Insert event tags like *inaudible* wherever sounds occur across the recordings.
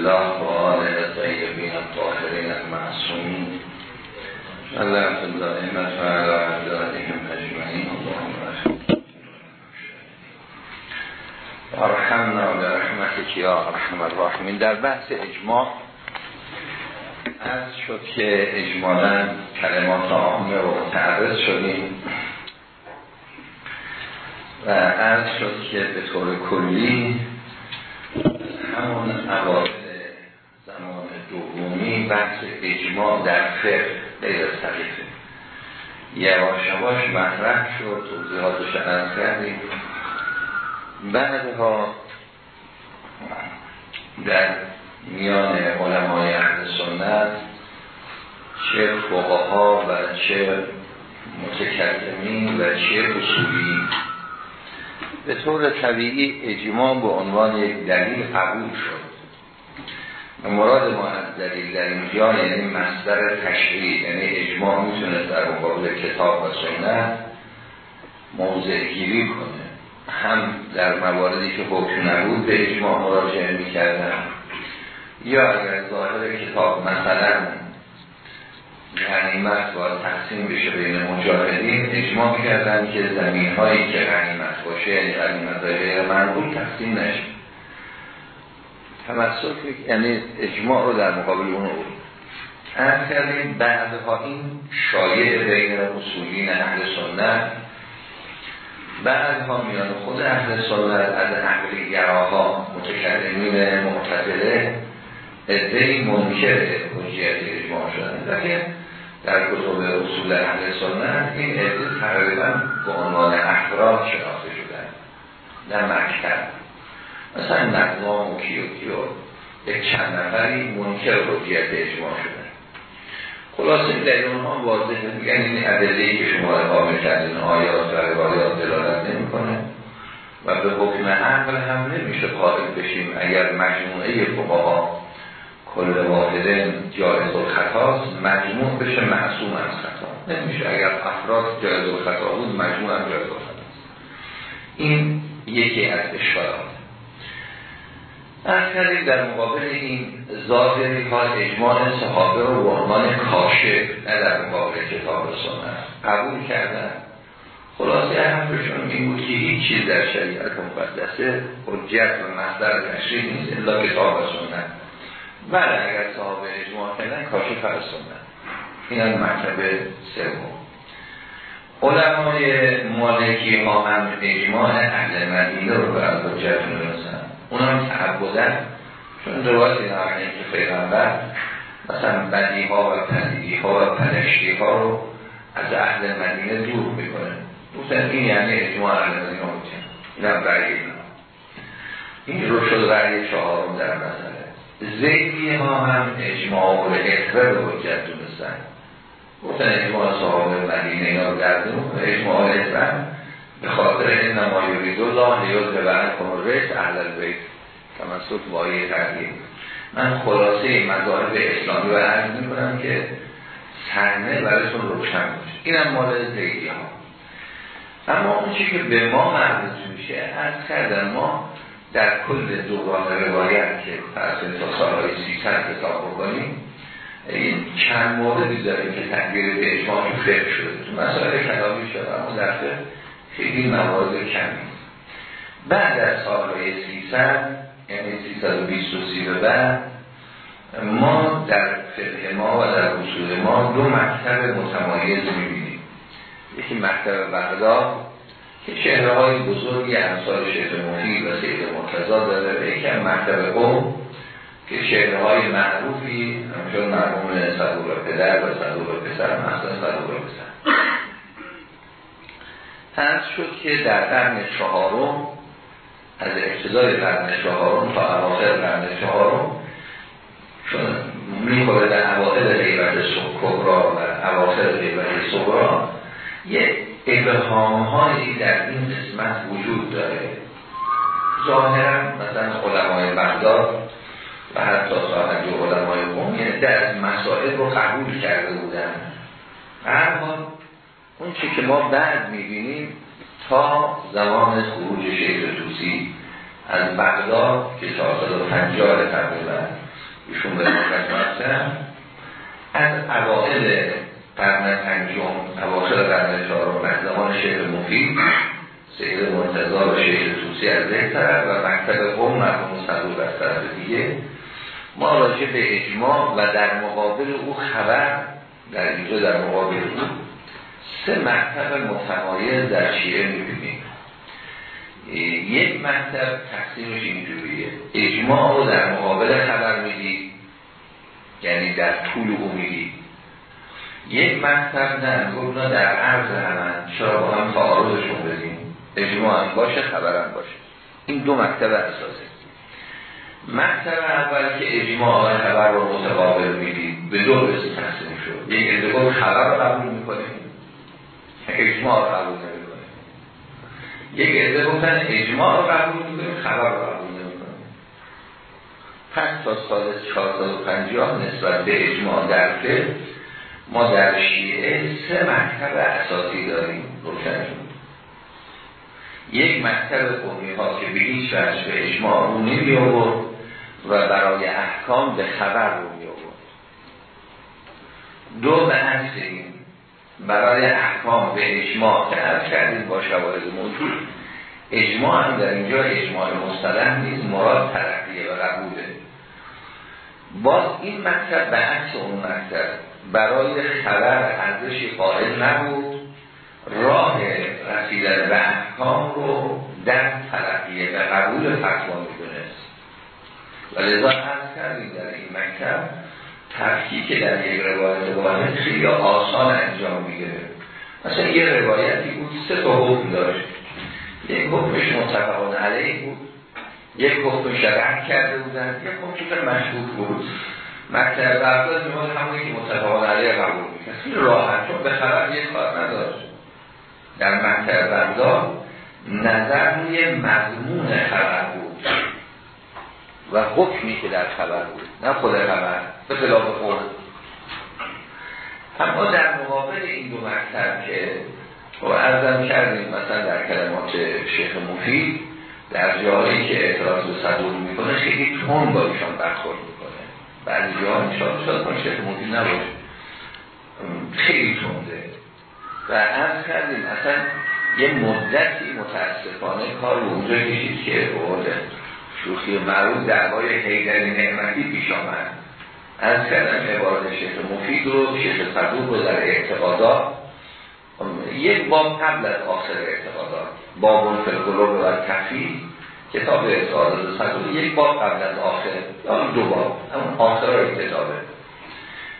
الله و آله طیبین الطاهرین المعصومین. الله دائمت و علی اعدادهم اجمعین. اللهم ارحمنا برحمتک یا ارحم الراحمین. در بحث اجماع از شد که اجمالا کلمات عامه رو تعرض شدیم. و از شد که به طور کلی همون دومی بحث اجماع در فقه. غیر از طریقه یواش یواش مطرح شد. توضیحاتش عرض کردیم. بعدها در میان علمای اهل سنت چه فقها و چه متکلمین و چه اصولی. به طور طبیعی اجماع به عنوان یک دلیل قبول شد. مراد ما از دلیل در اینجا یعنی مصدر تشریع یعنی اجماع می‌تونه در مقابل کتاب و سنت موضع گیری کنه. هم در مواردی که حکم نبود به اجماع مراجعه می‌کردن. یا اگر ظاهر کتاب مثلا غنیمت باید تقسیم بشه بین مجاهدین اجماع کردن که زمین هایی که غنیمت باشه یعنی غنیمت غیر منقول تقسیم نشه. تمسک یعنی اجماع رو در مقابل اون رو از کردیم بعدها این شایع بین اصولین اهل سنت بعدها میان خود اهل سنت از اهل گراها متکلمین معتدله ادهی منکر حجیت اجماع شدن. لیکن در کتب اصول اهل سنت این عده تقریبا به عنوان افراد شناخته شدن. در مکتب. مثلا نظام و کیو کیو. یک چند نفری منکر حجیت اجماع شدن. خلاصه در اونها واضح میگن این ادله که شما اقامه کردین آیات و روایات دلالت نمی‌کنه و به حکم عقل هم نمیشه قائل بشیم. اگر مجموعه فقها کل واحده جایز الخطاست مجموع بشه معصوم از خطا. نمیشه. اگر افراد جایز الخطا بود مجموع هم جایز این یکی از اشکالات. از در مقابل این ظاهری ها اجماع صحابه رو به عنوان کاشه نه در مقابل کتاب سنت. قبول کردن. خلاصه حرفشون این بود که هیچ چیز در شریعت مقدسه حجت و مصدر تشریح نیست الا کتاب سنت. بله اگر صحابه اجماع کردن کاشف فرستوندن این هم مرتبه سوم. علمای مالکی ها هم اجماع اهل مدینه رو بر حجت می‌رسن. اون هم تعبودن چون روایتی نمونه که پیغمبر مثلا بدی ها و پدیدی ها و پدشتی ها رو از اهل مدینه دور می‌کنه. گفتن این یعنی اجماع اهل مدینه بودن این هم برگی این رو شد رأی چهارم در مسئله. زیدی ها هم اجماع و اکبر به حجت دونستن گفتن اجماع صحابه مدینه اینا رو دردون اجماع اکبر به خاطر این نمایوری الله نیاز به برن کن ریس اهل البیت تمسک وایی تردیم من خلاصه مذاهب اسلامی و عرض می کنم که صحنه برایتون روشن باشه. اینم مال زیدی ها اما اون چی که به ما مربوط میشه از کردن ما در کل دوران روایت که فرض تا سالهای سی سن کتاب بکنیم این چند موردی داریم که تغییر به اجماع فقه شده. تو مسائل کلامی شده اما در خیلی موارد کمی بعد از سالهای سی سن یعنی سی سال و بیست و سی به بعد ما در فقه ما و در اصول ما دو مکتب متمایز می‌بینیم. یکی مکتب بغداد که چهره های بزرگی امثال شیخ مفید و سید مرتضا داره و یکی هم مکتب قوم که چهره های معروفی همچون مرموم صدور پدر و صدور پسر مثلا صدور پسر. تنس شد که در قرن چهارم از ابتدای قرن چهارم تا اواخر قرن چهارم چون می‌خوره در اواخر غیبت کبرا و اواخر غیبت صغرا یک ابهام هایی در این قسمت وجود داره. ظاهرا مثلا علمای بغداد و حتی صاحب علمای قوم یعنی در مسائل رو قبول کرده بودن. هر اون چی که ما بعد می‌بینیم تا زمان خروج شیخ توسی از بغداد که 450 تقریبا ایشون به هستن از اوائل قرن پنجم اواخر قرن چهارم از زمان شهر مفید سید مرتضا و شیخ توسی از یک طرف و مکتب قوم مرحوم صدوق از طرف دیگه. ما راجع به اجماع و در مقابل او خبر در اینجا در مقابل او سه مکتب متمایز در شیعه می‌بینیم. یک مکتب تقسیمش اینجوریه. اجماع رو در مقابل خبر می‌دید یعنی در طول او می‌دید یک مکتب نه گفت در عرض همن چرا با هم تعارضشون بدیم؟ اجماع هم باشه خبرم باشه. این دو مکتب اساسه. مکتب اول که اجماع خبر رو متقابل می‌دید به دو قسم تقسیم شد یک ادعا خبر رو قبول می‌کنیم. اجماع رو قبول نمی‌کنیم یک عده گفتن اجماع رو قبول می‌کنیم خبر رو قبول نمی‌کنیم پس تا سال 450 نسبت به اجماع در ما در شیعه سه مکتب اساسی داریم. روشن یک مکتب قومی ها که به هیچ وجه به اجماع رو نمی آورد و برای احکام به خبر رو می آورد دو به این. برای احکام به اجماع که عرض کردیم با شواهد موجود اجماع هم در اینجا اجماع مستلم نیست مراد ترقیه و قبوله باز این مکتب به عکس اون مکتب برای خبر ارزشی قائل نبود. راه رسیدن به احکام رو در ترقیه و قبول فتوا می‌دونست. و لذا عرض کردیم در این مکتب که در یک روایت واحد خیلی آسان انجام می‌گیره. مثلا یه روایتی بود سه تا حکم داشت. یک حکمش متفقان علیه بود. یک حکم شرح کرده بودن. یک حکم که مشهود بود. مکتب برداد میمون همونی که متفقان علیه قبول می‌کنه. راحت چون به خبر یک کار نداشت. در مکتب برداد نظر روی مضمون خبر بود. و حکمی که در خبر بود نه خود خبر به خلاف خود. اما در مقابل این دو مکتب که و ارزم کردیم مثلا در کلمات شیخ مفید در جایی که اعتراض به صدور می‌کنه خیلی تون با ایشان برخورد می‌کنه. بعضی جاها نشان شاید شیخ مفید نباشه. خیلی تونده و ارز کردیم اصلا یه مدتی متاسفانه کار رو اونجا کشید که بوده شوخی معروض دعوای حیدری نعمتی پیش آمد. از کردم عبارت شیخ مفید رو شیخ صدوق رو در اعتقادات یک باب قبل از آخر اعتقادات باب فلقلوب و کفی کتاب اعتقادات صدوق یک باب قبل از آخر یا دو باب همون آخر کتابه.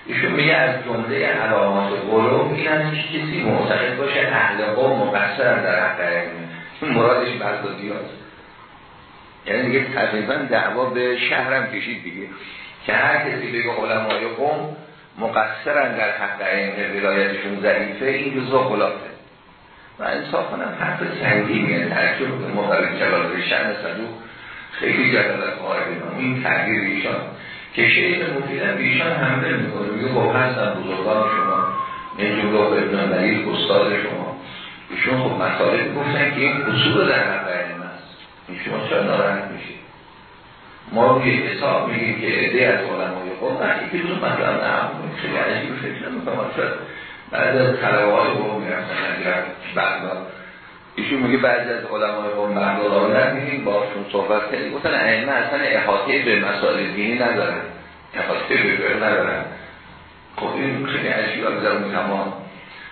ایشون میگه از جمله علامات قلوب این هم کسی معتقد باشه اهل قوم مقصر در حق مرادش بردادی هست یعنی دیگه تقریبا دعوا به شهرم کشید دیگه. که هر کسی بگه علمای قوم مقصرن در حق این ولایتشون ضعیفه این جزا خلافه. و انصاف کنم حرف سنگینیه ترکیب مقابل جلال شهر صدوق خیلی جلال قائل این تغییر ایشان. که شیخ مفیدن ایشان حمله می‌کنه. میگه خب هستن بزرگان شما نجوم رو ابن ملیل استاد شما. ایشون خب مطالب گفتن که این اصول در حق شما چرا ناراحت میشید ما روی حساب میگیم که عده از علمای قوم نه یکی دو مطلب نه خیلی عجیب فکر نمی‌کنم شاید بعد از طلبه های قوم می‌رفتن اگر بعد ایشون میگه بعضی از علمای قوم بغداد آمدن میگیم باشون صحبت کردیم. گفتن ائمه اصلا احاطه به مسائل دینی ندارن. احاطه به به ندارن. خب این خیلی عجیب از اون تمام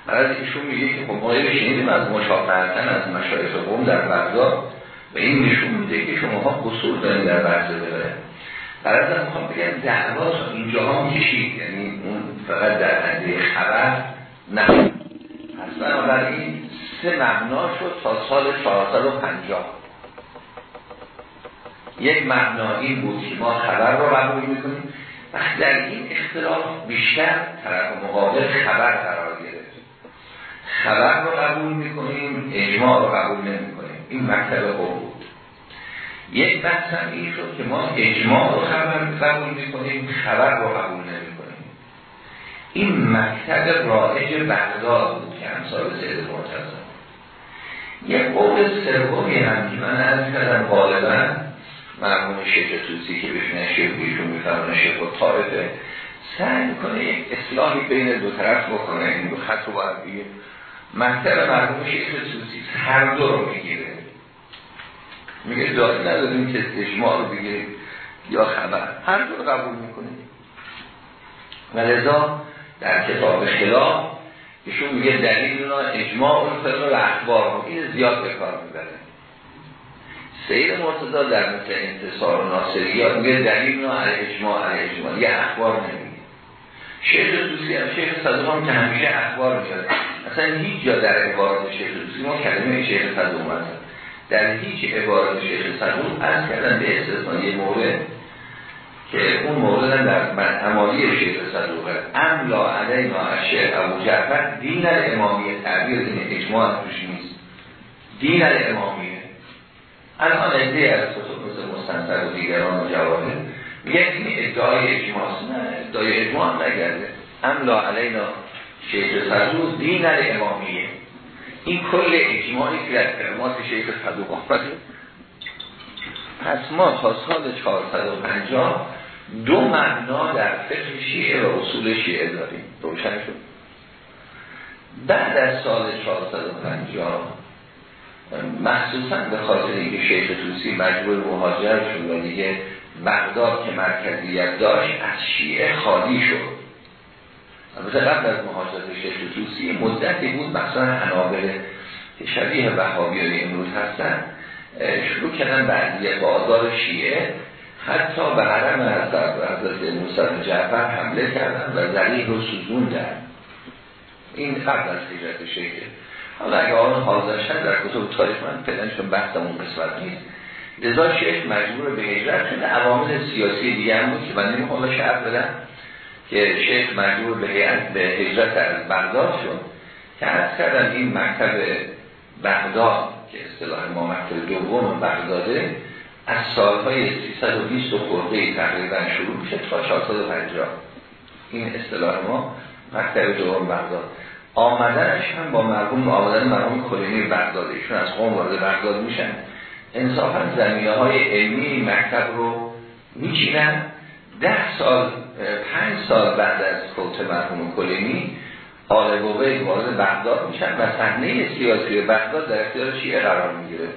بعد ایشون میگه که خب ما شنیدیم از مشافهتن از مشایخ قوم در بغداد. و این نشون میده که شما ها قصور دارین در بحث داره. برای می‌خوام بگم دعوا اینجا هم کشید یعنی اون فقط در حده خبر نه. پس بنابراین سه مبنا شد تا سال 450 یک مبنا این بود که ما خبر رو قبول می‌کنیم. و در این اختلاف بیشتر طرف مقابل خبر قرار گرفت. خبر رو قبول می‌کنیم اجماع رو قبول نمی‌کنیم. این مکتب قبول یک بحث هم این شد که ما اجماع رو خبر قبول می‌کنیم خبر رو قبول نمی‌کنیم. این مکتب رائج بغداد بود که همسال سید مرتضی. یه قول سومی هم که من از کردم غالبا مرمون شیخ توسی که بشنه شیخ بیشون میفرمانه شیخ و طائفه سعی می‌کنه یک اصلاحی بین دو طرف بکنه این دو خط رو باید بگیر مکتب مرمون شیخ توسی هر دو رو می‌گیره. میگه داری نداریم که اجماع رو بگیریم. یا خبر. هر دو رو قبول می‌کنیم و لذا در کتاب خلاف ایشون میگه دلیل اونا اجماع اون فرق و اخبار این زیاد به کار می‌بره. سید مرتضا در مثل انتصار و ناصریات میگه دلیل اونا علی اجماع علی اجماع. یه اخبار نمیگه شیخ دوستی هم شیخ صدوق که همیشه اخبار میاره اصلا هیچ جا در عبارت شیخ دوستی ما کلمه شیخ صدوق هست در هیچ عبارت شیخ صدوق از کردن به استثنان یه مورد که اون مورد در امالی شیخ صدوقه ام لا از شیخ ابو جعفر دین الامامیه تعبیر دین اجماع توش نیست. دین الامامیه الان ادهی از کتب مثل مستنصر و دیگران و جواهر میگه این ادعای اجماع نه ادعای اجماع نگرده. ام لا علینا شیخ صدوق دین الامامیه. این کل اجماعی که در کلمات شیخ صدوق آمده. پس ما تا سال 450 دو معنا در فقه شیعه و اصول شیعه داریم. روشن شد. بعد از سال 450 مخصوصا به خاطر اینکه شیخ توسی مجبور مهاجر شد و دیگه بغداد که مرکزیت داشت از شیعه خالی شد. البته قبل از مهاجرت شیخ توسی مدتی بود مثلا حنابل که شبیه وهابیان امروز هستن شروع کردن بعدیه بازار شیعه. حتی به حرم حضرت موسی جعفر حمله کردن و زلیح رو سوزوندن این قبل از حجرت شیخه حالا اگه آن حاضر شد در کتب تاریخ من پیدنشون بحثمون قسمت نیست. لذا شیخ مجبور به هجرت شده عوامل سیاسی دیگه هم بود که من نمی‌خوام شعر بدم. که شیخ مجبور به به هجرت از بغداد شد که از کردن این مکتب بغداد که اصطلاح ما مکتب دوم بغداده از سالهای 320 و خورده تقریبا شروع میشه تا 450 این اصطلاح ما مکتب دوم بغداد. آمدنش هم با مرحوم آمدن مرحوم کلینی بغداد. ایشون از قوم وارد بغداد میشن. انصافا زمینه های علمی مکتب رو میچینن. ده سال پنج سال بعد از فوت مرحوم کلینی آل وارد بغداد میشن و صحنه سیاسی بغداد در اختیار شیعه قرار می‌گیره.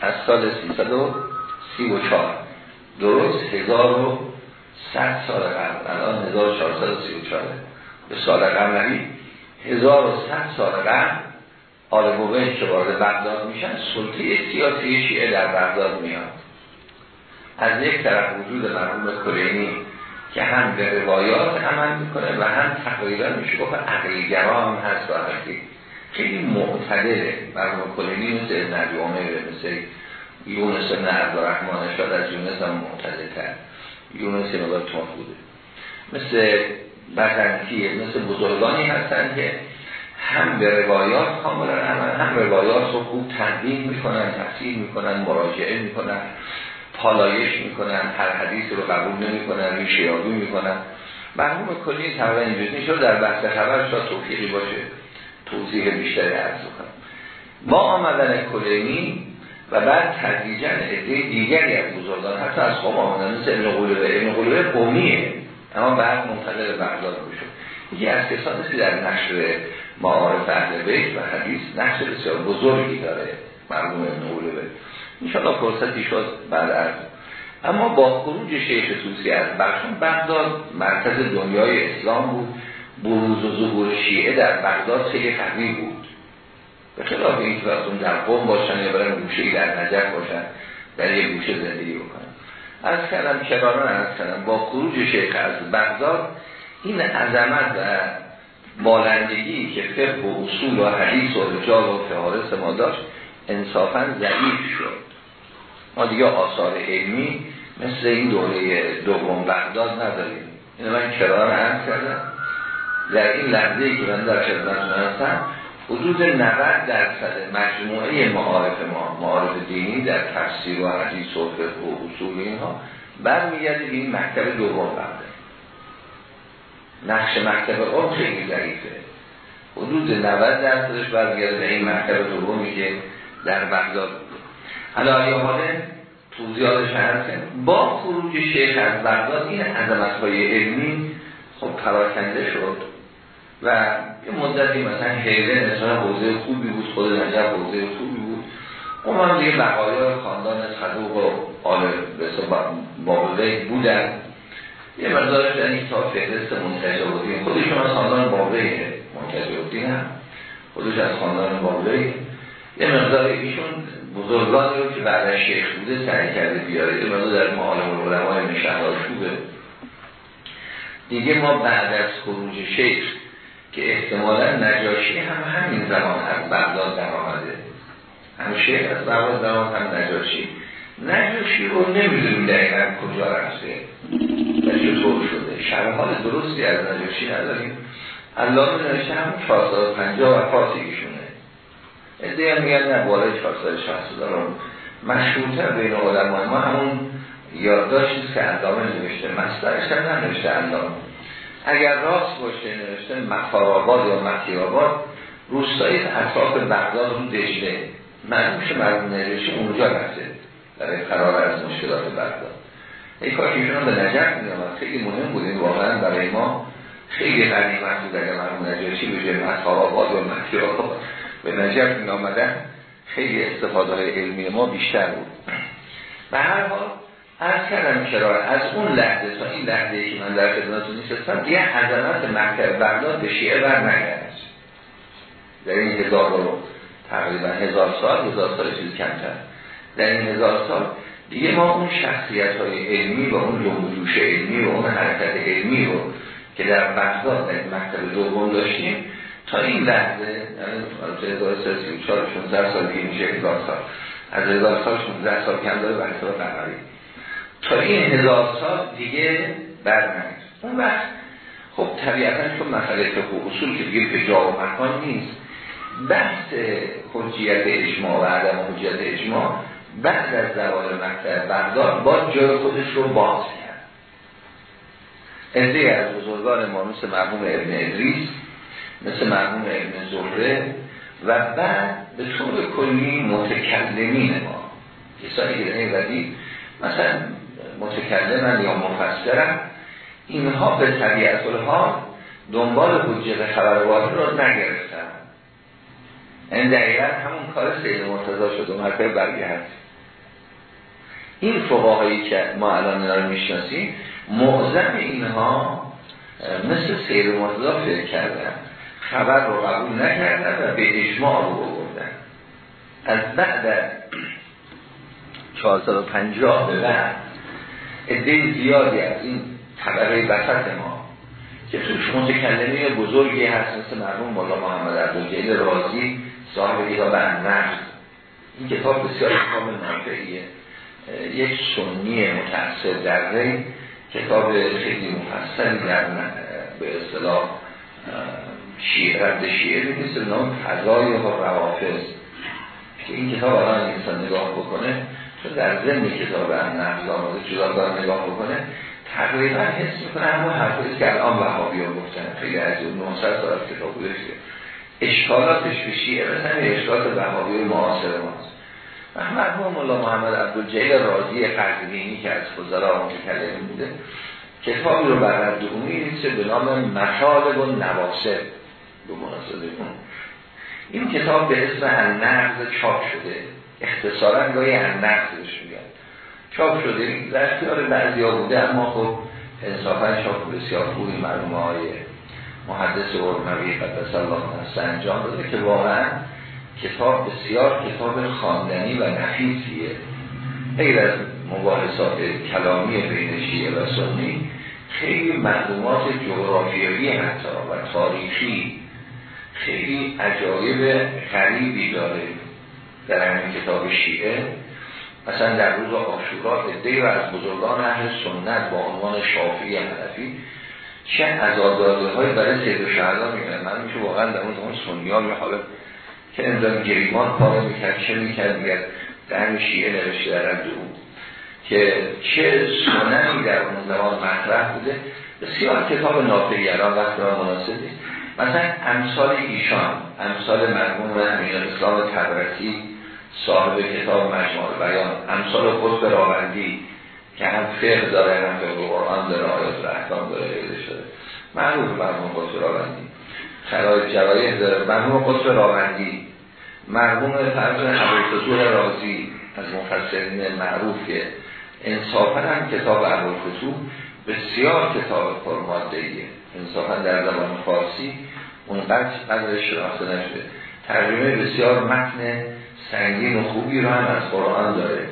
از سال 334 درست 1100 سال قبل. الان 1434 به سال قمری 1100 سال قبل آل موقع که وارد بغداد میشن سلطه سیاسی شیعه در بغداد میاد. از یک طرف وجود مرحوم کلینی که هم به روایات عمل می‌کنه و هم تقریبا میشه گفت عقیگران هست و خیلی معتدله. مرحوم کلینی مثل نبی عمر مثل یونس ابن عبدالرحمن شاید از یونس هم معتدل تر یونس مقدار بوده. مثل بزنتیه مثل بزرگانی هستن که هم به روایات کاملا عمل هم روایات رو خوب تنظیم می‌کنن تفسیر می‌کنن مراجعه می‌کنن. پالایش می‌کنن هر حدیث رو قبول نمی‌کنن یابی می‌کنن. مرحوم کلی تقریبا اینجوری شد در بحث خبر شاید توفیقی باشه. توضیح بیشتری عرض کنم با آمدن کلینی و بعد تدریجا عده دیگری از بزرگان حتی از قوم آمدن مثل ابن قلوبه. ابن قلوبه قومیه. اما بعد منتقل به بغداد بشد یکی از کسانی که در نشر معارف اهل بیت و حدیث نقش بسیار بزرگی داره مرحوم ابن قلوبه. انشاءالله فرصتی شد بعد از اما با خروج شیخ توسی از بخشون بغداد مرکز دنیای اسلام بود. بروز و ظهور شیعه در بغداد خیلی قوی بود. به خلاف این که اون در قوم باشن یا برن گوشه در نجف باشن در یک گوشه زندگی بکنن. از کردم کراران از کردم با خروج شیخ از بغداد این عظمت و بالندگی که فقه و اصول و حدیث و رجال و فهارس ما داشت انصافا ضعیف شد. ما دیگه آثار علمی مثل این دوره دوم بغداد نداریم. این من کرار هم کردم. در این لحظه که من در خدمتتون هستم حدود 90 درصد مجموعه معارف ما معارف دینی در تفسیر و حدیث و فقه و اصول اینها برمیگرده این مکتب دوم بغداد. نقش مکتب اون خیلی ضعیفه. حدود 90 درصدش برمیگرده به این مکتب دومی که در بغداد حالا حاله توضیحاتش هست. با خروج شیخ از بغداد این عظمت های علمی خب پراکنده شد و یه مدتی مثلا حیله مثلا حوزه خوبی بود خود نجب حوزه خوبی بود. اون هم دیگه بقایای خاندان صدوق و آل بابله بودن. یه مقدارش در این تا فهرست منتجه بودیم خودشون از خاندان بابله منتجه بودیم خودش از خاندان بابله یه مقدار ایشون بزرگانی رو که بعد شیخ بوده سعی کرده بیاره مقدار در معالم علمای مشهر خوبه. دیگه ما بعد از خروج شیخ که احتمالا نجاشی هم همین زمان از بغداد در آمده. هم شیخ از بغداد در هم نجاشی. نجاشی رو نمی‌دونیم دقیقا کجا رفته. و چطور شده. شرحال درستی از نجاشی نداریم. الله نوشته هم 450 و فاتی ایشونه ادهی هم میگن نه بالای 460 دارم مشهورتر بین آدم ما همون یادداشتی که اندامه نوشته مسترش هم ننوشته اندامه اگر راست باشه نوشته مخارآباد یا مکیاباد روستایی اطراف بغداد رو دجله معلوم شه مرمون نوشته اونجا رفته برای قرار از مشکلات بغداد. ای کاش ایشون به نجف می خیلی مهم بود این واقعا برای ما. خیلی غنیمت بود اگر مرمون نجاشی به جای مخارآباد و مکیاباد به نجف می آمدن خیلی استفاده های علمی ما بیشتر بود. به هر حال از کردم چرا؟ از اون لحظه تا این لحظه که من در خدمتتون نیستم یه عظمت مکتب بغداد به شیعه بر نگرد. در این هزار رو تقریبا هزار سال هزار سال چیز کمتر. در این هزار سال دیگه ما اون شخصیت های علمی و اون جنبوش علمی و اون حرکت علمی رو که در بغداد در مکتب دوم داشتیم تا این لحظه یعنی 1334 16 سال دیگه میشه هزار سال. از هزار سال 16 سال کم داره به حساب قمری تا این هزار سال دیگه برنامه اون وقت خب طبیعتا چون مسئله فقه اصول که دیگه به جا و مکان نیست بحث حجیت اجماع و عدم حجیت اجماع بعد از زوال مکتب بغداد با جای خودش رو باز کرد. ازده از بزرگان ما مثل مرحوم ابن ادریس مثل مرحوم ابن زهره. و بعد به طور کلی متکلمین ما. کسانی که ودید مثلا متکلمن یا مفسرن اینها به طبیعت ها دنبال حجت خبر واحد رو نگرفتن. این دقیقا همون کار سید مرتضا شد و مرکب برگرد این فقاهایی که ما الان رو می‌شناسیم معظم اینها مثل سید مرتضا فکر کردن. خبر رو قبول نکردن و به اجماع رو بردن. از بعد 450 به بعد عده زیادی از این طبقه وسط ما که توش متکلمی بزرگی هست مثل مرحوم مولا محمد عبدالجلیل رازی صاحب کتاب النقد این کتاب بسیار کتاب نافعیه یک سنی متأثر در ری کتاب خیلی مفصلی در به اصطلاح شیعه رد شیعه نیست نام فضای و روافظ. که این کتاب الان انسان نگاه بکنه چون در ضمن کتاب نقل آمده جدا نگاه بکنه تقریبا حس می‌کنه همون حرفی که الان وهابی ها گفتن. خیلی از اون 900 سال از کتاب بوده اشکالاتش به شیعه مثلا اشکالات وهابی معاصر ماست. مرحوم مولا محمد عبدالجلیل رازی قرضینی که از فضلا متکلم بوده کتابی رو بر رد نیست به نام مطالب و نواسب به مناسبه این کتاب به اسم النقض چاپ شده. اختصارا گاهی نقصش میگن. چاپ شده. در اختیار بعضی ها بوده اما خب انصافا چاپ بسیار خوبی معلومه های محدث ارموی قدس الله هست انجام داده که واقعا کتاب بسیار کتاب خواندنی و نفیسیه. غیر از مباحثات کلامی بین و سنی خیلی معلومات جغرافیایی حتی و تاریخی خیلی عجایب غریبی داره در همین کتاب شیعه. مثلا در روز آشورا ادهی و از بزرگان اهل سنت با عنوان شافعی حنفی چه عزاداده های برای سید و شهدا من میشه واقعا در اون زمان سنی ها که امدان گریمان کار می‌کرد چه می‌کرد؟ میگرد در همین شیعه نوشته در اون. که چه سننی در اون زمان مطرح بوده. بسیار کتاب نافعی الان وقت مناسب مثلا امثال ایشان امثال مرموم و اسلام تبرسی صاحب کتاب مجموع بیان امثال قطب راوندی که هم فقه داره هم فقه قرآن داره آیات و احکام داره شده. معروف مرموم قطب راوندی خرای جرایه داره. مرموم قطب راوندی مرموم فرض عبالفتور رازی از مفسرین معروف که انصافا هم کتاب عبالفتور بسیار کتاب پرماده ایه انصافا در زبان فارسی اونقدر قدر شناخته نشده. ترجمه بسیار متن سنگین و خوبی رو هم از قرآن داره.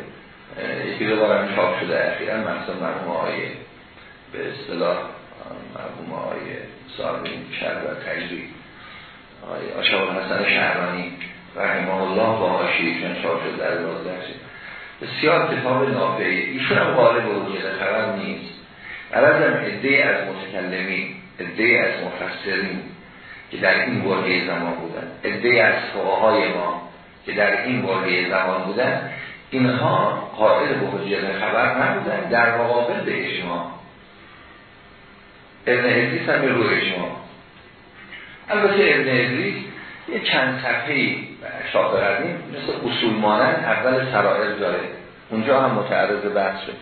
یکی دو بارم چاپ شده. اخیرا مثلا مرحوم آیه به اصطلاح مرحوم آیه صاحب شهر و تجری آیه آشاب حسن شهرانی رحمه الله با آشیشن چاپ شده در بسیار کتاب نافعه ایشون هم غالب و خبر نیست. عرضم عده از متکلمین. عده از مفسرین که در این برگه زمان بودن عده از فقهای ما که در این برگه زمان بودن اینها قائل به حجیت خبر نبودن در مقابل به اجماع. ابن ادریس هم رو اجماع. البته ابن ادریس یه چند صفحه شاطر مثل اصول مانند اول سرائر داره. اونجا هم متعرض بحث شد.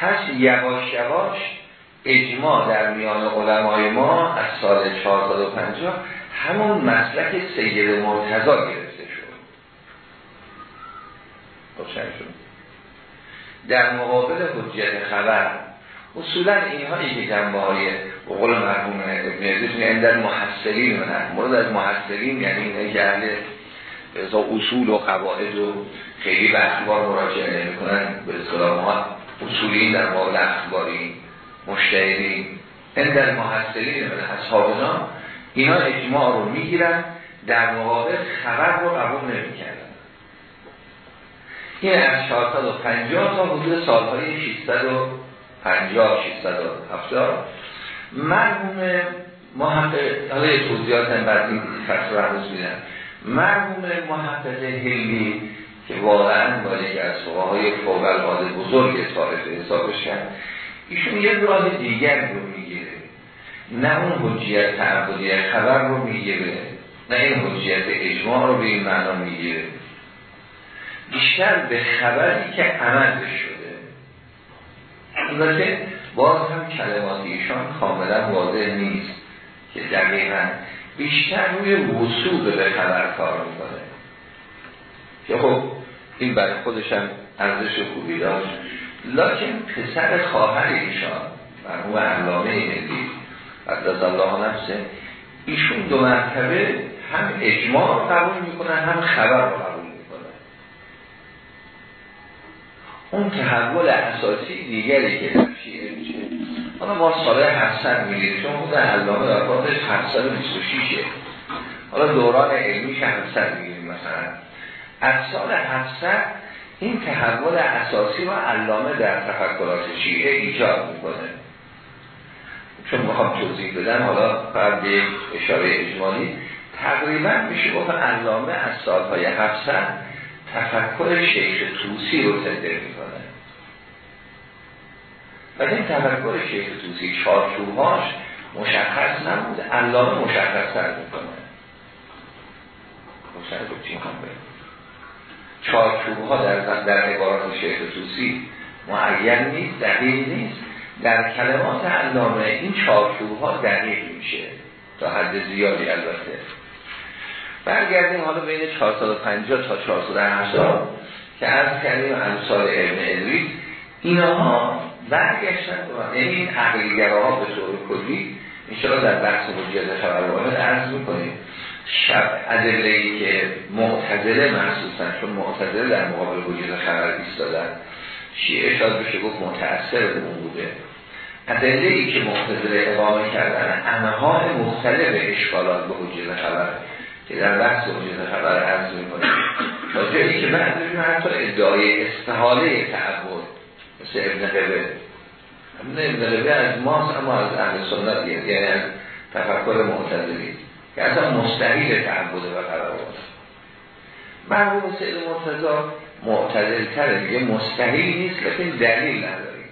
پس یواش یواش اجماع در میان علمای ما از سال 450 همون مسلک سید مرتضا گرفته شد. در مقابل حجیت خبر اصولا اینهایی که جنبه های قول مرحوم ابن یعنی در محصلین من مورد از محصلین یعنی اینه که اهل اصول و قواعد و خیلی به مراجعه نمی کنن به اصطلاح ما اصولی در مقابل اخباری مشتهدین این در محصلین من اصحابنا اینا اجماع رو می‌گیرن در مقابل خبر رو قبول نمی کردن این از 450 تا حدود سالهای 650 670 مرحوم محقق حالا یه توضیحات هم بعد این فصل رو میدن مرحوم محقق هلی که واقعا با یکی از فوق العاده بزرگ تاریخ حسابش کرد ایشون یه راه دیگر رو می‌گیره. نه اون حجیت تعبدی خبر رو می‌گیره نه این حجیت اجماع رو به این معنا می‌گیره. بیشتر به خبری که عمل شده. البته باز هم ایشان کاملا واضح نیست که دقیقا بیشتر روی وصول به خبر کار می‌کنه. که خب این برای خودشم ارزش خوبی داشت. لکن پسر خواهر ایشان مرحوم علامه ملی قدس الله نفسه ایشون دو مرتبه هم اجماع رو قبول می‌کنن هم خبر رو قبول می‌کنن. اون تحول اساسی دیگری که در شیعه میشه. حالا ما ساله 700 می‌گیریم چون خود علامه در خودش 726 حالا دوران علمیش 700 می‌گیریم مثلا. از سال 700 این تحول اساسی و علامه در تفکرات شیعه ایجاد می‌کنه. چون می‌خوام توضیح بدن حالا فقط اشاره اجمالی تقریبا میشه گفت علامه از سالهای 700 تفکر شیخ توسی رو تدر می‌کنه. و این تفکر شیخ توسی چارچوبهاش مشخص نبود علامه مشخص تر می‌کنه. مشخص چی می‌خوام چارچوب ها در در عبارات شیخ توسی معین نیست دقیق نیست. در کلمات علامه این چارچوب ها دقیق میشه تا حد زیادی البته. برگردیم حالا بین 450 تا 480 که از کردیم امثال ابن ادریس. اینها برگشتن یعنی این ها به طور کلی انشاءالله در بحث مجید خبر واحد عرض می‌کنیم. شب ادله ای که معتدله محسوسن چون معتدله در مقابل وجود خبر ایستادن شیعه شاید بشه گفت متأثر به اون بوده. ادله ای که معتدله اقامه کردن انهای مختلف اشکالات به وجود خبر که در بحث وجود خبر عرض می‌کنه تا جایی که بعد حتی ادعای استحاله تعبد مثل ابن قبه. ابن قبه از ماست اما از اهل سنت یعنی از تفکر معتدلی که اصلا مستحیل تعبده و قرارات مرحوم سید مرتضا معتدل تره میگه مستحیل نیست لیکن دلیل نداریم.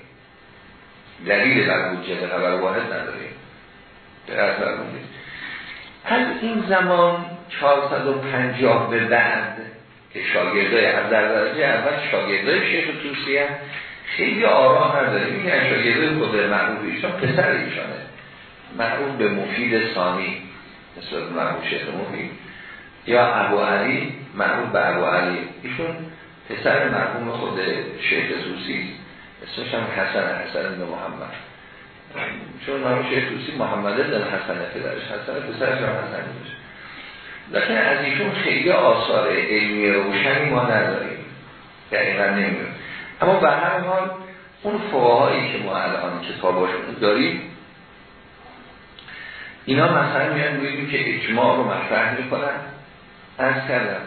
دلیل بر حجت خبر واحد نداریم. درست فرمودید از این زمان 450 به بعد که شاگردای از در درجه اول شاگردای شیخ توسی هم خیلی آرام نداره. این شاگردای خود معروف ایشان پسر ایشانه. معروف به مفید ثانی. مثل معروف شیخ مفید یا ابو علی معروف به ابو علی. ایشون پسر مرحوم خود شیخ توسی اسمش هم حسن حسن بن محمد. چون مرحوم شیخ توسی محمد بن حسن پدرش حسن پسرش هم حسن بوده لیکن از ایشون خیلی آثار علمی روشنی ما نداریم. دقیقا نمی‌دونیم اما به هر حال اون فقهایی که ما الان کتاباشون داریم اینا مثلا میان میگیم که اجماع رو مطرح می‌کنن از کردم.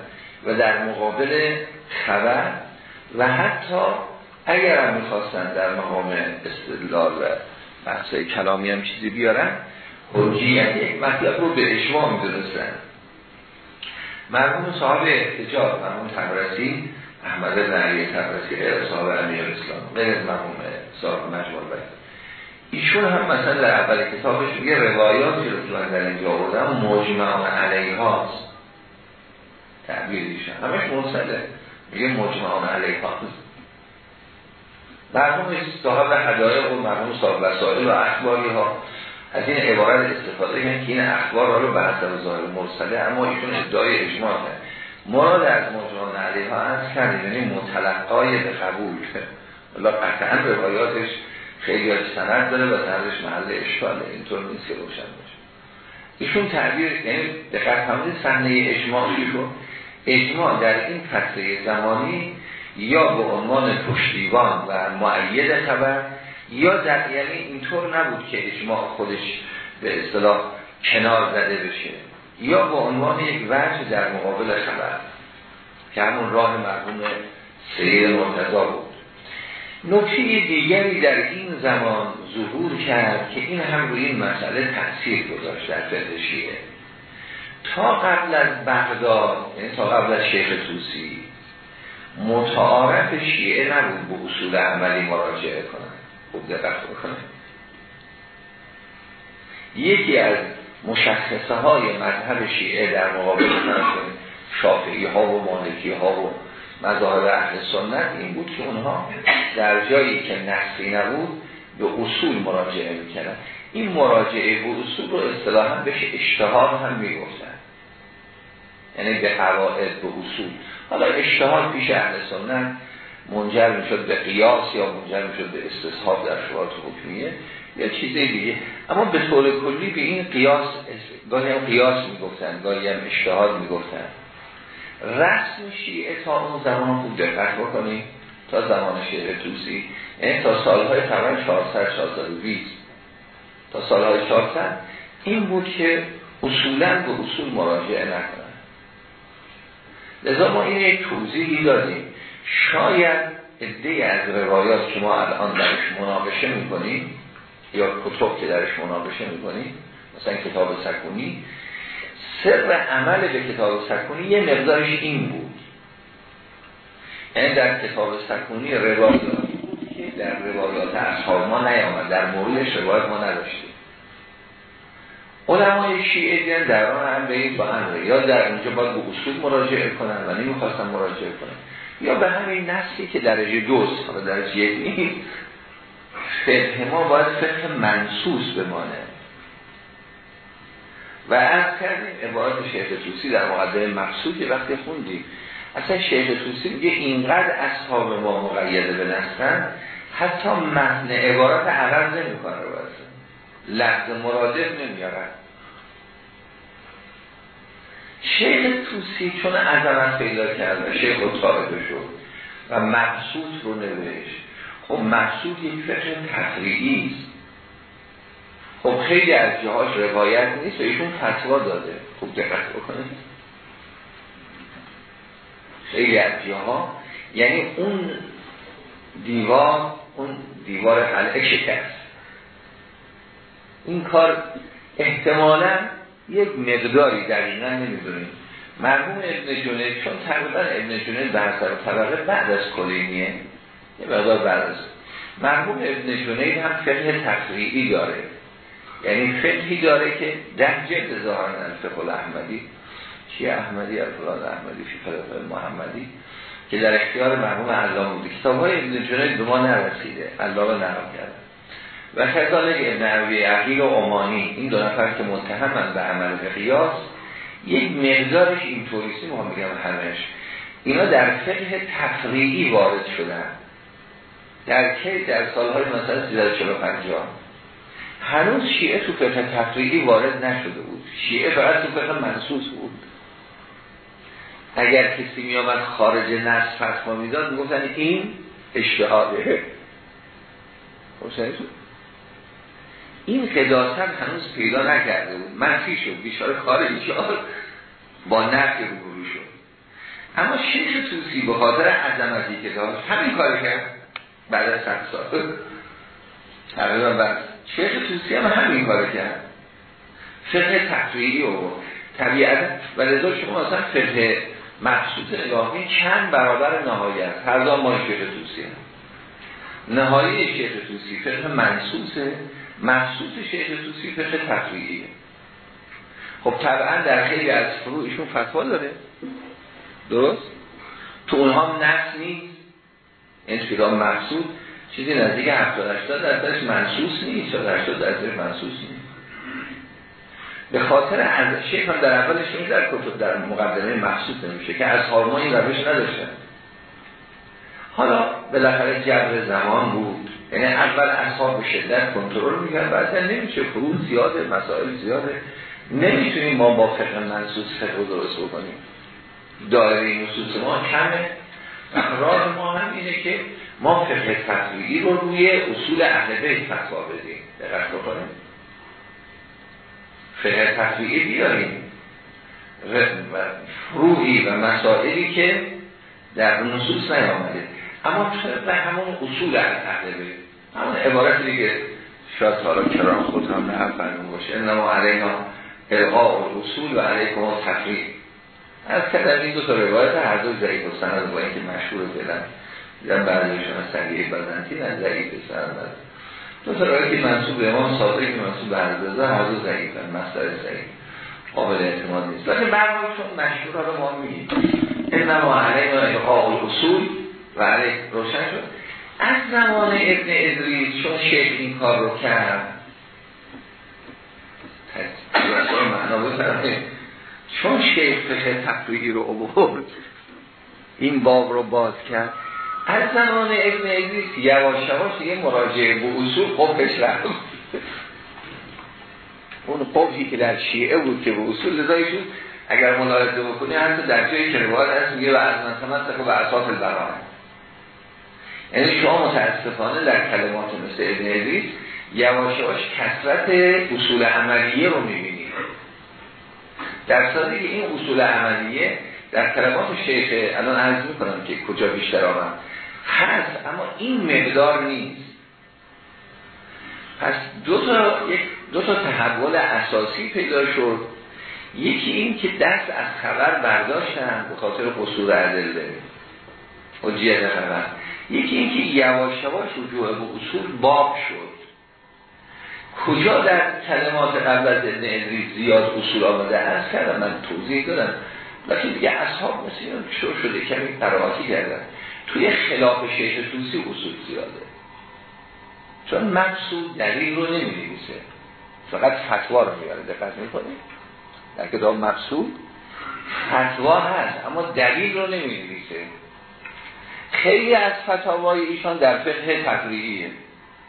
و در مقابل خبر و حتی اگر هم می‌خواستن در مقام استدلال و بحث کلامی هم چیزی بیارن حجیت یک مطلب رو به اجماع می‌دونستن. مرمون صاحب احتجاب مرمون تبرسی احمد بن علی تبرسی غیر صاحب امیر اسلام غیر مرمون صاحب مجموع ایشون هم مثلا در اول کتابش یه روایاتی رو که من در اینجا آوردم مجمع علیه هاست تعبیر ایشون. همش مرسله. میگه مجمع علیه هاست مرموم صاحب هدایق و مرموم صاحب وسائل و اخباری ها از این عبارت استفاده کنید که این اخبار رو به حسب ظاهر مرسله اما ایشون ادعای اجماع کرد. مراد از مجمع علیه ها از کردیم یعنی متلقای به قبول. الله قطعا روایاتش خیلی از سند داره و سندش محل اشکاله. اینطور نیست که روشن باشه. ایشون تعبیر یعنی دقت فرمودید صحنه اجماع رو. اجماع در این فتره زمانی یا به عنوان پشتیبان و معید خبر یا در یعنی اینطور نبود که اجماع خودش به اصطلاح کنار زده بشه. یا به عنوان یک وجه در مقابل خبر. که همون راه مرحوم سید مرتضا بود. نکته دیگری در این زمان ظهور کرد که این هم روی این مسئله تاثیر گذاشت در فقه شیعه تا قبل از بغداد یعنی تا قبل از شیخ توسی متعارف شیعه نبود به اصول عملی مراجعه کنن. خوب دقت بکنه. یکی از مشخصه های مذهب شیعه در مقابل شافعی ها و مالکی ها و مذاهب اهل سنت این بود که اونها در جایی که نصفی نبود به اصول مراجعه می‌کنن این مراجعه به اصول رو اصطلاحا بهش اشتهاد هم می‌گفتن. یعنی به قواعد به اصول. حالا اشتهاد پیش اهل سنت منجر می‌شد به قیاس یا منجر می‌شد به استصحاب در شبهات حکمیه یا چیز دیگه. اما به طور کلی به این قیاس گاهی هم قیاس می‌گفتن گاهی هم اشتهاد می‌گفتن. رسم شیعه تا اون زمان خوب دقت بکنیم تا زمان شیعه توسی. یعنی تا سالهای تقریبا 400 420 تا سالهای 400 این بود که اصولا به اصول مراجعه نکنن. لذا ما این یک توضیحی دادیم. شاید عده از روایات که ما الان درش مناقشه می‌کنیم یا کتب که درش مناقشه می‌کنیم مثلا کتاب سکونی سر عمل به کتاب سکونی یه مقدارش این بود. یعنی در کتاب سکونی روایات که در روایات اصحاب ما نیامد در موردش روایت ما نداشتیم. علمای شیعه دیدن در آن هم به با امره یا در اونجا باید به اصول مراجعه کنن و نمی‌خواستن مراجعه کنن. یا به همین نسلی که درجه دوست حالا درجه یک نیست. فقه ما باید فقه منسوس بمانه و از کردیم عبارت شیخ توسی در مقدمه مقصودی وقتی خوندیم. اصلا شیخ توسی میگه اینقدر اصحاب ما مقیده به نستن حتی متن عبارت عوض نمی کنه رو لحظه مرادف نمیارن شیخ توسی چون عظمت پیدا کرده شیخ اطلاقه شد و مقصود رو نوشت خب مقصود یک فقه تفریعی است. خب خیلی از جاهاش روایت نیست و ایشون فتوا داده. خوب دقت بکنید. خیلی از جاها. یعنی اون دیوار اون دیوار حلقه شکست. این کار احتمالا یک مقداری دقیقا نمی‌دونیم. مرحوم ابن جنید چون تقریبا ابن جنید به سر طبقه بعد از کلینیه یه مقدار بعد از. مرحوم ابن جنید هم فقه تفریعی داره. یعنی فقهی داره که در جلد ظاهرن الفقه احمدی چیه احمدی فلان احمدی فی فلان محمدی که در اختیار مرحوم علامه بوده کتاب های ابن جنید به ما نرسیده علامه نقل کرده. و کذالک ابن عربی عقیل و عمانی این دو نفر که متهمن به عمل قیاس یک مقدارش اینطوریسی ما میگم همش. اینا در فقه تفریعی وارد شدن. در کی؟ در سالهای مثلا 1350 هنوز شیعه تو فقه تفریعی وارد نشده بود. شیعه فقط تو فقه منصوص بود. اگر کسی می آمد خارج نصف فتوا می‌داد می‌گفتن این اشتهاده این قداست هنوز پیدا نکرده بود. منفی شد. بیشار خارجی شد. با نفی روبرو شد. اما شیخ توسی به خاطر عظمتی که داشت همین کار کرد. بعد از صد سال. *laughs* تقریبا شیخ توسی هم همین کار کرد. فقه تقریبی و طبیعت و لذا شما اصلا فقه مقصود نگاهی چند برابر نهایی است. هر دام ما شیخ توسی هم نهایی شیخ توسی فقه منصوصه. مخصوص شیخ توسی فقه تقریبیه خب طبعا در خیلی از فروع ایشون فتوا داره. درست؟ تو اونها نفس نیست. این کتاب مقصود چیزی نزدیک 70 80 درصدش منصوص نیست یا 80 درصدش منصوص نیست. به خاطر از شیخ هم در اولش این در کتب در مقدمه مخصوص نمیشه که از ما این روش نداشتن حالا بالاخره جبر زمان بود. یعنی اول اصحاب به شدت کنترل می‌کنن بعد نمیشه. فروض زیاده مسائل زیاده. نمی‌تونیم ما با فقه منصوص فقه درست بکنیم. دایره نصوص ما کمه. راه ما هم اینه که ما فقه تطبیقی رو روی اصول اهل بیت فتوا بدیم. دقت بکنیم فقه تطبیقی بیاریم. فروعی و مسائلی که در نصوص نیامده. اما به همون اصول اهل بیت. همون عبارتی دیگه شاید حالا کرام خود هم نه باشه. انما علینا القاء اصول و علیکم تفریق از کدر این دو تا روایت هر دو ضعیف و سند با اینکه مشهور فعلا. دیدن بعضیشون از صحیح بزنتی نه ضعیف سند دو تا که منصوب امام صادق که منصوب به هر دو ضعیفن مصدر ضعیف. قابل اعتماد نیست. ولی برنامه چون مشهور رو ما میگیم. انما علینا القاء اصول و علیک روشن شد. از زمان ابن ادریس چون شیخ این کار رو کرد چون شیخ فقه تقریبی رو عبور این باب رو باز کرد از زمان ابن ادریس یواش یواش یه مراجعه به اصول قبش رفت. اون قبحی که در شیعه بود که به اصول لذایشون اگر ملاحظه بکنی حتی در جایی که روایت هست میگه و از منصمت و اصاف البرانه یعنی شما متاسفانه در کلمات مثل ابن ادریس یواش یواش کسرت اصول عملیه رو می‌بینید در که این اصول عملیه در کلمات شیخ الان عرض می‌کنم که کجا بیشتر آمد. هست اما این مقدار نیست. پس دو تا, دو تا تحول اساسی پیدا شد. یکی این که دست از خبر برداشتن به خاطر قصور عدله حجیت خبر. یکی این که یواش یواش رجوع به اصول باب شد. کجا در کلمات قبل از ابن زیاد اصول آمده هست؟ کردم من توضیح دادم. لیکن دیگه اصحاب مثل شده؟ کمی قرآتی کردن. توی خلاف شیخ توسی اصول زیاده. چون مقصود دلیل رو نمی فقط فتوا رو میاره دقت می‌کنه در کتاب مقصود فتوا هست اما دلیل رو نمی خیلی از فتاوای ایشان در فقه تقریعیه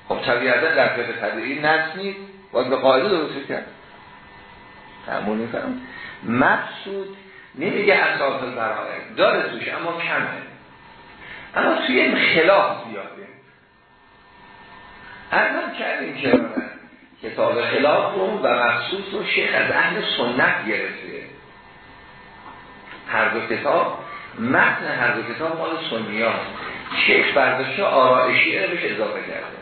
خب طبیعتا در فقه تبعی نفس نیست. باید به قاعده درست کرد. تعمول می‌کنم مقصود نمیگه اساس برای داره توش اما کمه. اما توی این خلاف زیاده. اول کردیم که کتاب خلاف رو و مقصود رو شیخ از اهل سنت گرفته. هر دو کتاب متن هر دو کتاب مال سنی شیخ برداشته آرائشی رو بهش اضافه کرده.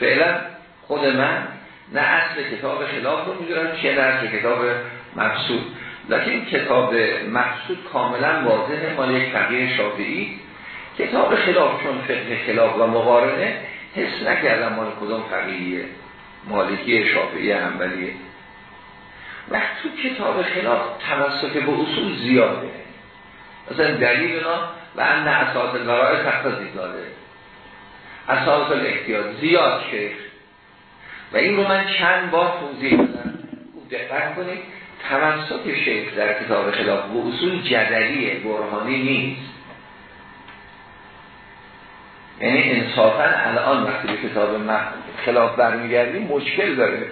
فعلا خود من نه اصل کتاب خلاف رو می‌دونم چه نه کتاب مقصود لیکن کتاب مقصود کاملا واضحه. مال یک فقیه شافعی کتاب خلاف چون فقه خلاف و مقارنه حس نکردم مال کدام فقیه. مالکی شافعی همبلیه و تو کتاب خلاف تمسک به اصول زیاده. مثلا دلیل اینا و ان اساس القرائه تخت زیاده. اساس الاحتیاط زیاد شیخ. و این رو من چند بار توضیح دادم. دقت کنید. تمسک شیخ در کتاب خلاف به اصول جدلیه برهانی نیست. یعنی انصافا الان وقتی به کتاب خلاف برمیگردیم مشکل داره.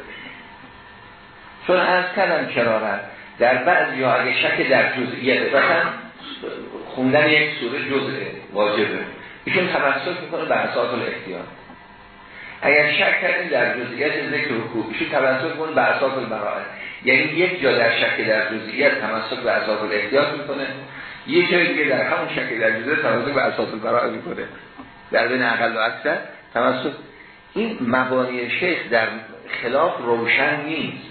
چون از کردم کرارن در بعضی ها اگه شک در جزئیت مثلا خوندن یک سوره جزء واجبه. ایشون تمسک می‌کنه به اساس الاختیار اگر شک کردیم در جزئیات ذکر رکوع ایشون تمسک می‌کنه به اساس البراءه یعنی یک جا در شک در جزئیات تمسک به اساس الاختیار می‌کنه. یک جای دیگه در همون شک در جزئیات تمسک به اساس البراءه می‌کنه. در بین اقل و اکثر تمسک. این مبانی شیخ در خلاف روشن نیست.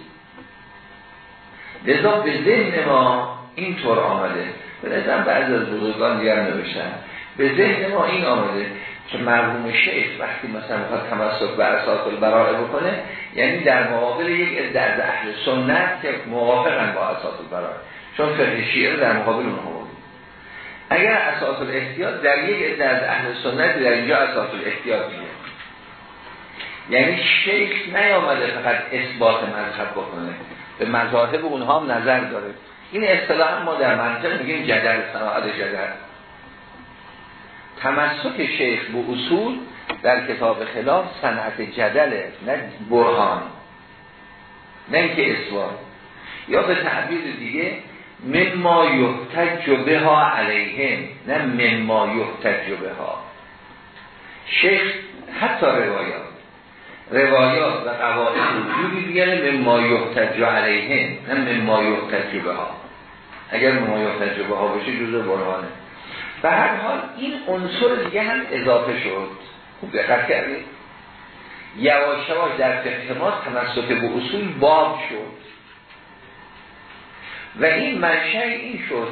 لذا به ذهن ما اینطور آمده. به نظرم بعض از بزرگان دیگر نوشتن. به ذهن ما این آمده که مرحوم شیخ وقتی مثلا می‌خواد تمسک به اساس البراءه بکنه یعنی در مقابل یک در اهل سنت که موافقن با اساس البراءه. چون فقه شیعه در مقابل اونها بود اگر اساس الاحتیاط در یک عده از اهل سنت در اینجا اساس الاحتیاط میگه. یعنی شیخ نیامده فقط اثبات مذهب بکنه. به مذاهب اونها هم نظر داره. این اصطلاح ما در منطق میگیم جدل صناعت جدل. تمسک شیخ به اصول در کتاب خلاف صنعت جدله نه برهان. نه اینکه اثبات یا به تعبیر دیگه مما یحتج به ها علیهم نه مما یحتج به ها شیخ حتی روایات روایات و قواعد وجودی دیگه مما یحتج علیهم نه مما یحتج به ها اگر مما یحتج ها باشه جزء برهانه. به هر حال این عنصر دیگه هم اضافه شد. خوب دقت کردید. یواش یواش در فقه ما تمسک به اصول باب شد. و این منشه این شد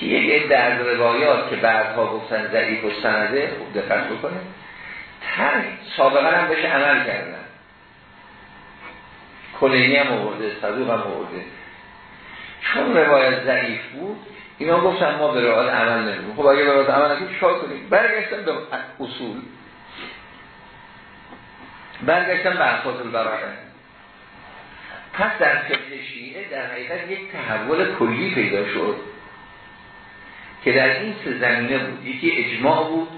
که یک از روایات که بعدها گفتن ضعیف و سنده خوب دقت بکنه تر سابقا هم بهش عمل کردن. کلینی هم آورده صدوق هم آورده. چون روایت ضعیف بود اینا گفتن ما به روایت عمل نمیم خب اگه به روایت عمل نکنیم کنیم؟ برگشتن به اصول. برگشتن به اساس البراءه پس در فقه شیعه در حقیقت یک تحول کلی پیدا شد که در این سه زمینه بود. یکی اجماع بود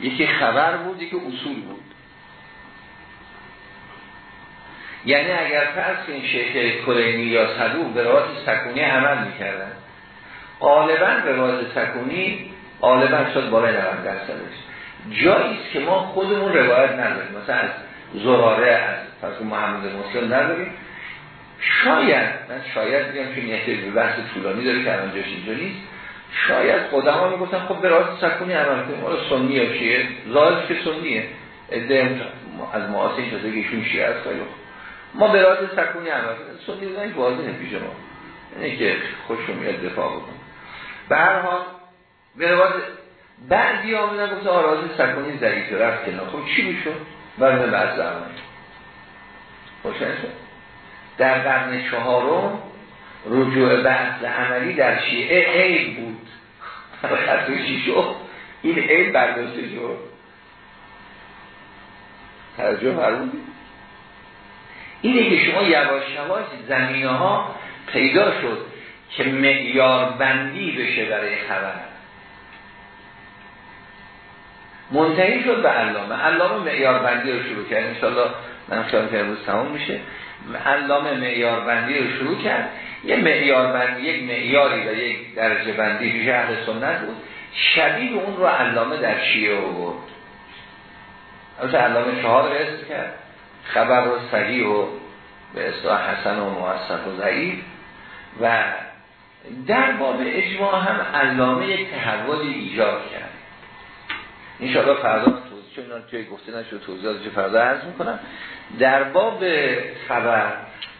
یکی خبر بود یکی اصول بود. یعنی اگر فرض این شیخ کلینی یا صدوق به روایت سکونی عمل می‌کردن. غالبا روایت سکونی غالبا شد بالای 90 درصدش. جایی که ما خودمون روایت نداریم. مثلا از زراره از فرض محمد مسلم نداریم. شاید من شاید بگم که نیتی به بحث طولانی داره که الانجاش اینجا نیست. شاید خودم می‌گفتن خب به راحت سکونی عمل کنیم. حالا سنی یا شیعه؟ ظاهر که سنیه. ادعا از معاصرین شده که ایشون شیعه است. ما به راحت سکونی عمل کنیم. سنی که واضحه پیش ما اینه که خوش میاد دفاع بکنیم به هر حال به روایت بعضی آمدن گفت آراز سکونی ضعیف رفت کنار. خب چی می‌شد برای بعد زمان. خوشن شد. در قرن چهارم رجوع بحث عملی در شیعه عیب بود. *laughs* خطوشی شد؟ این عیب برداشته شد. توجه فرمودی اینه که شما یواش یواش زمینه ها پیدا شد که معیار بندی بشه برای خبر. منتهی شد به علامه. علامه معیار بندی رو شروع کرد. انشاءالله من خیال که امروز تمام میشه. علامه معیار بندی رو شروع کرد. یه معیار بندی یک معیاری و یک درجه بندی پیش اهل سنت بود. شبیه اون رو علامه در شیعه بود البته علامه چهار رسل کرد. خبر رو صحیح و به اصلاح حسن و موثق و ضعیف. و در باب اجماع هم علامه یک تحولی ایجاد کرد. این فردا چون توی گفته نشد توضیحاتش فردا عرض می‌کنم. در باب خبر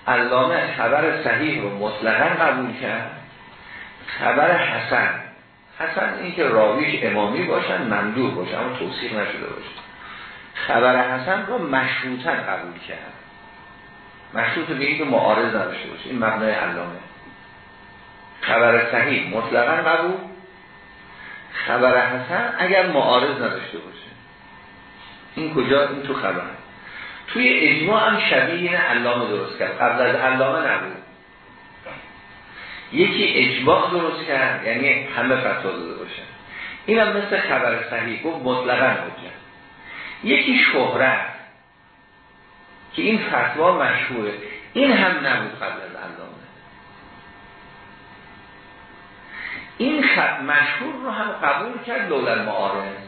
علامه خبر صحیح رو مطلقا قبول کرد. خبر حسن. حسن این که راویش امامی باشن مندوب باشن اما توصیح نشده باشه. خبر حسن رو مشروطا قبول کرد. مشروط به اینکه معارض نداشته باشه. این مبنای علامه. خبر صحیح مطلقا قبول خبر حسن اگر معارض نداشته باشه. این کجا؟ این تو خبر. توی اجماع هم شبیه این علامه درست کرد. قبل از علامه نبود. یکی اجماع درست کرد یعنی همه فتوا داده باشه این هم مثل خبر صحیح گفت مطلقا حجت. یکی شهرت که این فتوا مشهوره. این هم نبود قبل از علامه این خط مشهور رو هم قبول کرد دولت معارض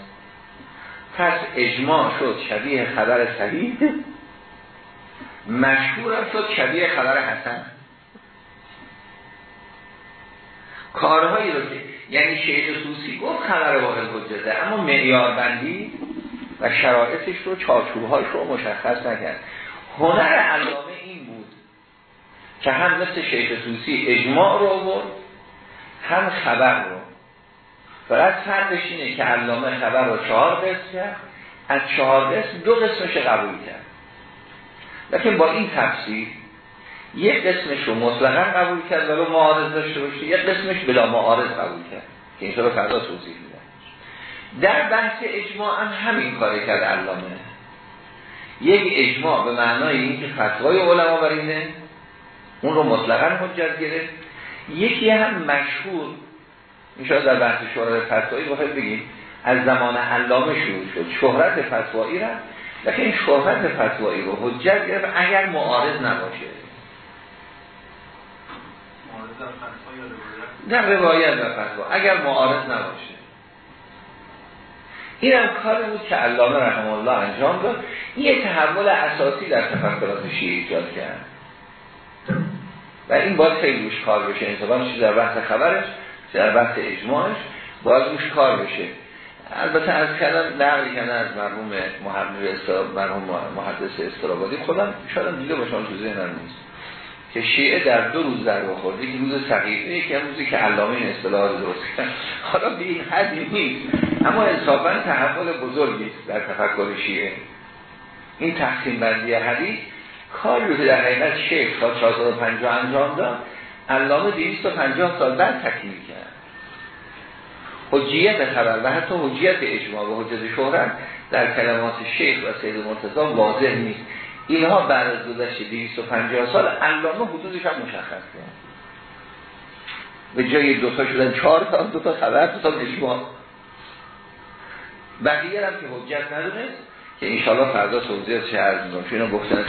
پس اجماع شد شبیه خبر صحیح. مشهور شد شبیه خبر حسن. کارهایی رو که یعنی شیخ سوسی گفت خبر واقع حجته اما معیار بندی و شرایطش رو چارچوبهاش رو مشخص نکرد. هنر علامه این بود که هم مثل شیخ سوسی اجماع رو بود هم خبر رو. فقط فرقش اینه که علامه خبر رو چهار قسم کرد. از چهار قسم دو قسمش قبول کرد. لیکن با این تفسیر یک قسمش رو مطلقا قبول کرد ولو معارض داشته باشه یک قسمش بلا معارض قبول کرد. که این رو فردا توضیح میدن در بحث اجماع هم همین کار کرد علامه. یک اجماع به معنای اینکه فتوای علما بر اینه اون رو مطلقا حجت گرفت. یکی هم مشهور میشه در بحث شهرت فتوایی بخواید بگیم از زمان علامه شروع شد. شهرت فتوایی را لیکن این شهرت فتوایی رو حجت گرفت اگر معارض نباشه. در روایت و فتوا. اگر معارض نباشه. این هم کاری بود که علامه رحمه الله انجام داد. یه تحول اساسی در تفکرات شیعه ایجاد کرد. و این باید خیلی روش کار بشه. انتباه چیز در بحث خبرش در بحث اجماعش باید روش کار بشه. البته از کردن نقلی کردن از مرحوم محمد مرحوم محدث استرابادی خودم شاید دیگه باشم تو ذهنم نیست. که شیعه در دو روز در بخورد یکی روز سقیقه یکی روزی که علامه این اصطلاح رو درست کردن حالا به این حدی نیست. اما انصافا تحول بزرگی در تفکر شیعه. این تقسیم بندی حدیث کاری رو در حقیقت شیخ تا 450 انجام داد. علامه 250 سال بعد تکمیل کرد. حجیت خبر و حتی حجیت اجماع و حجیت شهرت در کلمات شیخ و سید مرتضی واضح نیست. اینها بعد از گذشت 250 سال علامه حدودش هم مشخص کرد به جای دو تا شدن چهار تا دو تا خبر دو تا اجماع. بقیه هم که حجت ندونست که انشاءالله فردا توضیح چه عرض می‌کنم. چون اینو گفتن